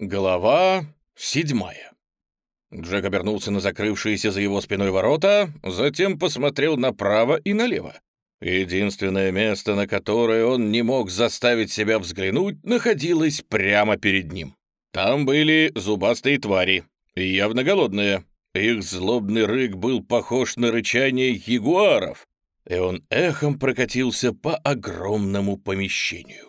Глава седьмая. Джек обернулся на закрывшиеся за его спиной ворота, затем посмотрел направо и налево. Единственное место, на которое он не мог заставить себя взглянуть, находилось прямо перед ним. Там были зубастые твари, явно голодные. Их злобный рык был похож на рычание ягуаров, и он эхом прокатился по огромному помещению.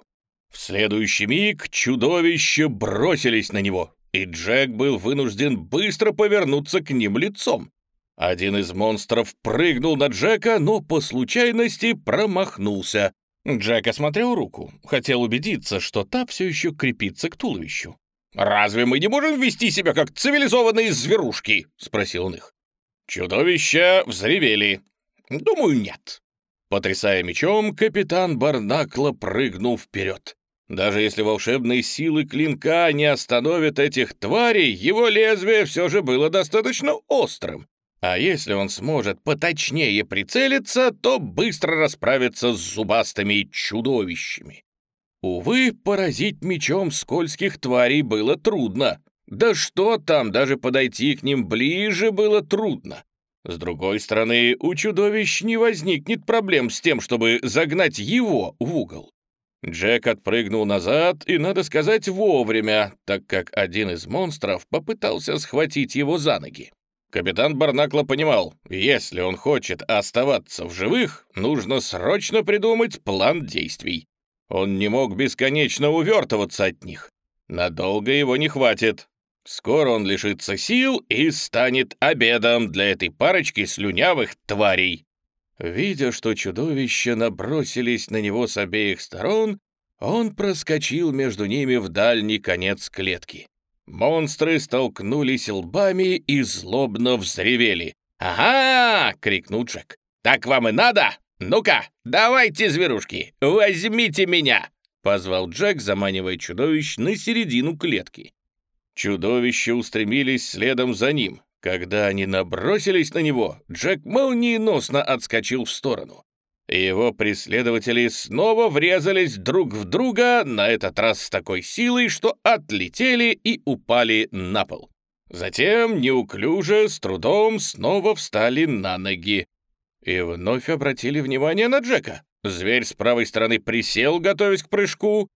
В следующий миг чудовища бросились на него, и Джек был вынужден быстро повернуться к ним лицом. Один из монстров прыгнул на Джека, но по случайности промахнулся. Джек осмотрел руку, хотел убедиться, что та все еще крепится к туловищу. «Разве мы не можем вести себя как цивилизованные зверушки?» — спросил он их. Чудовища взревели. «Думаю, нет». Потрясая мечом, капитан Барнакла прыгнул вперед. Даже если волшебные силы клинка не остановят этих тварей, его лезвие все же было достаточно острым. А если он сможет поточнее прицелиться, то быстро расправится с зубастыми чудовищами. Увы, поразить мечом скользких тварей было трудно. Да что там, даже подойти к ним ближе было трудно. С другой стороны, у чудовищ не возникнет проблем с тем, чтобы загнать его в угол. Джек отпрыгнул назад, и, надо сказать, вовремя, так как один из монстров попытался схватить его за ноги. Капитан Барнакла понимал, если он хочет оставаться в живых, нужно срочно придумать план действий. Он не мог бесконечно увертываться от них. Надолго его не хватит. Скоро он лишится сил и станет обедом для этой парочки слюнявых тварей. Видя, что чудовища набросились на него с обеих сторон, он проскочил между ними в дальний конец клетки. Монстры столкнулись лбами и злобно взревели. «Ага!» — крикнул Джек. «Так вам и надо? Ну-ка, давайте, зверушки, возьмите меня!» — позвал Джек, заманивая чудовищ на середину клетки. Чудовища устремились следом за ним. Когда они набросились на него, Джек молниеносно отскочил в сторону. Его преследователи снова врезались друг в друга, на этот раз с такой силой, что отлетели и упали на пол. Затем, неуклюже, с трудом снова встали на ноги. И вновь обратили внимание на Джека. Зверь с правой стороны присел, готовясь к прыжку,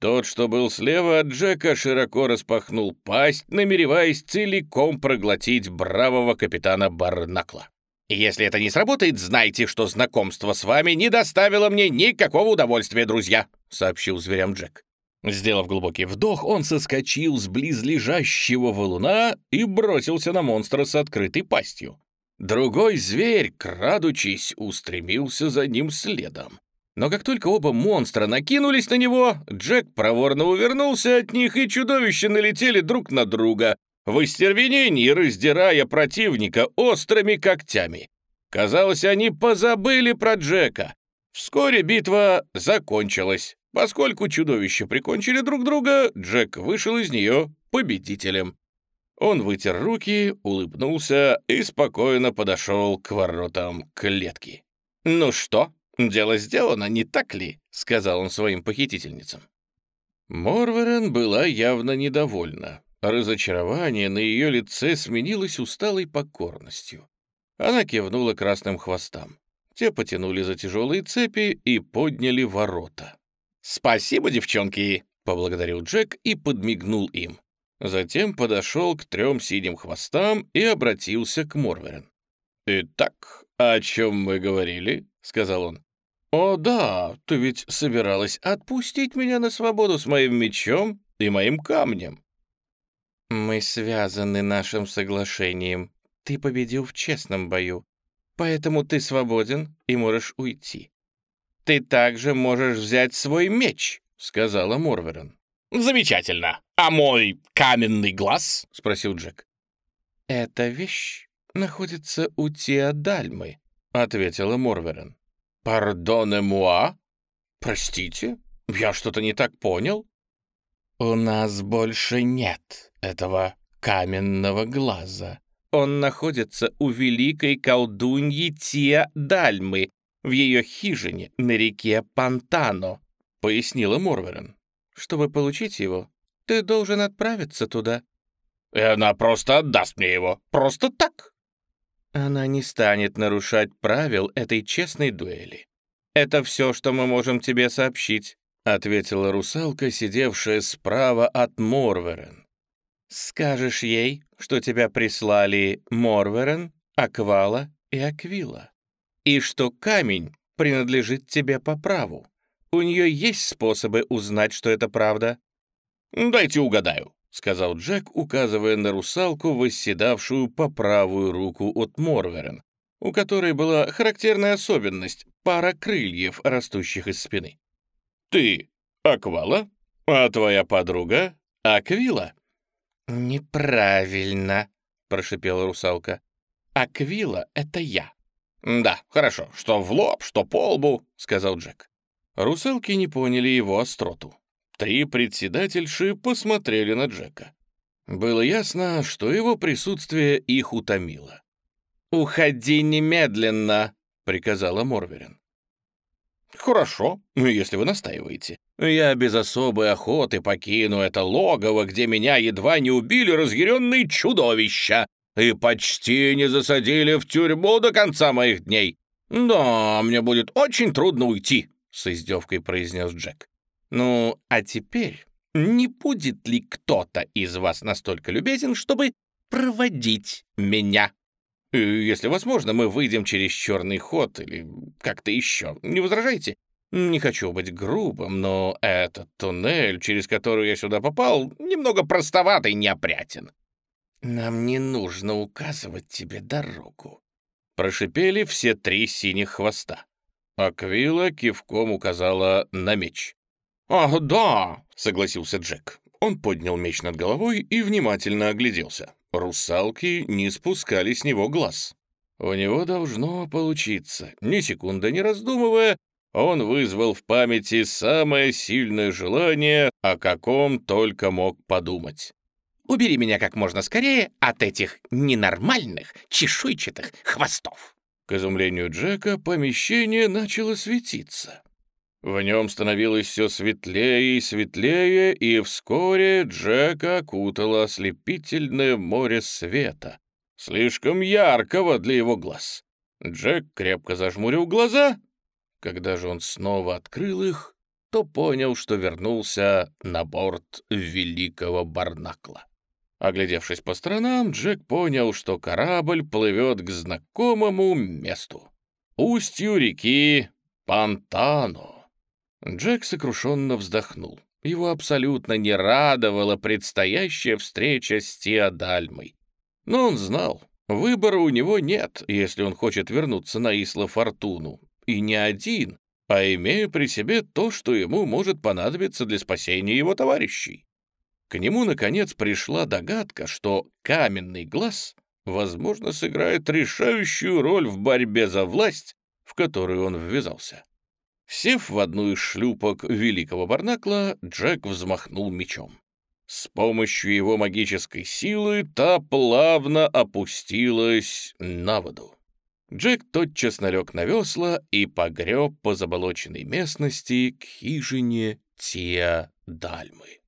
тот, что был слева от Джека, широко распахнул пасть, намереваясь целиком проглотить бравого капитана Барнакла. «Если это не сработает, знайте, что знакомство с вами не доставило мне никакого удовольствия, друзья», — сообщил зверям Джек. Сделав глубокий вдох, он соскочил с близлежащего валуна и бросился на монстра с открытой пастью. Другой зверь, крадучись, устремился за ним следом. Но как только оба монстра накинулись на него, Джек проворно увернулся от них, и чудовища налетели друг на друга, в истервенении раздирая противника острыми когтями. Казалось, они позабыли про Джека. Вскоре битва закончилась. Поскольку чудовища прикончили друг друга, Джек вышел из нее победителем. Он вытер руки, улыбнулся и спокойно подошел к воротам клетки. «Ну что?» «Дело сделано, не так ли?» — сказал он своим похитительницам. Морверен была явно недовольна. Разочарование на ее лице сменилось усталой покорностью. Она кивнула красным хвостам. Те потянули за тяжелые цепи и подняли ворота. «Спасибо, девчонки!» — поблагодарил Джек и подмигнул им. Затем подошел к трем синим хвостам и обратился к Морверен. «Итак, о чем мы говорили?» — сказал он. «О да, ты ведь собиралась отпустить меня на свободу с моим мечом и моим камнем». «Мы связаны нашим соглашением. Ты победил в честном бою, поэтому ты свободен и можешь уйти. Ты также можешь взять свой меч», — сказала Морверен. «Замечательно. А мой каменный глаз?» — спросил Джек. «Эта вещь находится у Теодальмы», — ответила Морверен. «Пардоне-муа? Простите, я что-то не так понял?» «У нас больше нет этого каменного глаза. Он находится у великой колдуньи Тия Дальмы в ее хижине на реке Пантано», — пояснила Морверен. «Чтобы получить его, ты должен отправиться туда». «И она просто отдаст мне его. Просто так». «Она не станет нарушать правил этой честной дуэли. Это все, что мы можем тебе сообщить», — ответила русалка, сидевшая справа от Морверен. «Скажешь ей, что тебя прислали Морверен, Аквала и Аквила, и что камень принадлежит тебе по праву. У нее есть способы узнать, что это правда?» «Дайте угадаю», — сказал Джек, указывая на русалку, восседавшую по правую руку от Морверен, у которой была характерная особенность — пара крыльев, растущих из спины. «Ты Аквала, а твоя подруга Аквила?» «Неправильно», — прошипела русалка. «Аквила — это я». «Да, хорошо, что в лоб, что по лбу», — сказал Джек. Русалки не поняли его остроту. Три председательши посмотрели на Джека. Было ясно, что его присутствие их утомило. «Уходи немедленно!» — приказала Морверин. «Хорошо, если вы настаиваете. Я без особой охоты покину это логово, где меня едва не убили разъяренные чудовища и почти не засадили в тюрьму до конца моих дней. Да, мне будет очень трудно уйти», — с издевкой произнес Джек. «Ну, а теперь не будет ли кто-то из вас настолько любезен, чтобы проводить меня?» «Если возможно, мы выйдем через черный ход или как-то еще. Не возражайте? Не хочу быть грубым, но этот туннель, через который я сюда попал, немного простоватый и неопрятен». «Нам не нужно указывать тебе дорогу», — прошипели все три синих хвоста. Аквила кивком указала на меч. «Ах, да!» — согласился Джек. Он поднял меч над головой и внимательно огляделся. Русалки не спускали с него глаз. У него должно получиться. Ни секунды не раздумывая, он вызвал в памяти самое сильное желание, о каком только мог подумать. «Убери меня как можно скорее от этих ненормальных чешуйчатых хвостов!» К изумлению Джека помещение начало светиться. В нем становилось все светлее и светлее, и вскоре Джека окутало ослепительное море света, слишком яркого для его глаз. Джек крепко зажмурил глаза. Когда же он снова открыл их, то понял, что вернулся на борт великого Барнакла. Оглядевшись по сторонам, Джек понял, что корабль плывет к знакомому месту — устью реки Пантано. Джек сокрушенно вздохнул. Его абсолютно не радовала предстоящая встреча с Теодальмой. Но он знал, выбора у него нет, если он хочет вернуться на Исла Фортуну. И не один, а имея при себе то, что ему может понадобиться для спасения его товарищей. К нему, наконец, пришла догадка, что каменный глаз, возможно, сыграет решающую роль в борьбе за власть, в которую он ввязался. Сев в одну из шлюпок великого Барнакла, Джек взмахнул мечом. С помощью его магической силы та плавно опустилась на воду. Джек тотчас налег на весла и погреб по заболоченной местности к хижине Тия Дальмы.